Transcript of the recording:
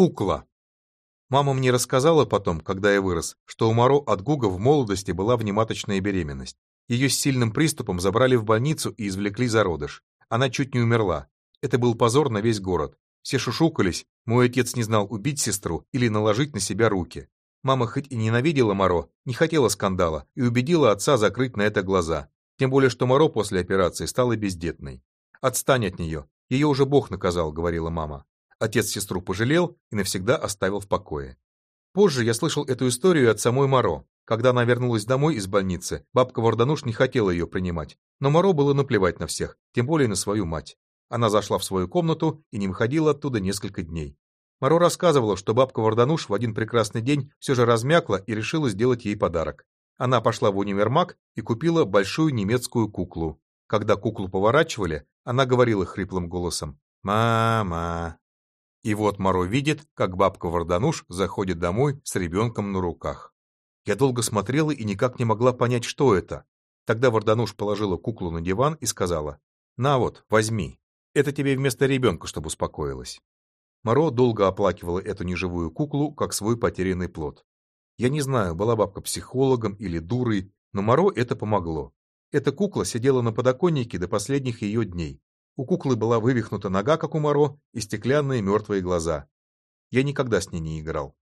Кукла. Мама мне рассказала потом, когда я вырос, что у Моро от Гуга в молодости была внематочная беременность. Ее с сильным приступом забрали в больницу и извлекли зародыш. Она чуть не умерла. Это был позор на весь город. Все шушукались, мой отец не знал убить сестру или наложить на себя руки. Мама хоть и ненавидела Моро, не хотела скандала и убедила отца закрыть на это глаза. Тем более, что Моро после операции стала бездетной. «Отстань от нее, ее уже Бог наказал», — говорила мама. Отец сестру пожалел и навсегда оставил в покое. Позже я слышал эту историю от самой Моро. Когда она вернулась домой из больницы, бабка Вардануш не хотела ее принимать, но Моро было наплевать на всех, тем более на свою мать. Она зашла в свою комнату и не выходила оттуда несколько дней. Моро рассказывала, что бабка Вардануш в один прекрасный день все же размякла и решила сделать ей подарок. Она пошла в универмаг и купила большую немецкую куклу. Когда куклу поворачивали, она говорила хриплым голосом «Мама». И вот Моро видит, как бабка Вардануш заходит домой с ребенком на руках. Я долго смотрела и никак не могла понять, что это. Тогда Вардануш положила куклу на диван и сказала, «На вот, возьми. Это тебе вместо ребенка, чтобы успокоилась». Моро долго оплакивала эту неживую куклу, как свой потерянный плод. Я не знаю, была бабка психологом или дурой, но Моро это помогло. Эта кукла сидела на подоконнике до последних ее дней. У куклы была вывихнута нога, как у Моро, и стеклянные мертвые глаза. Я никогда с ней не играл.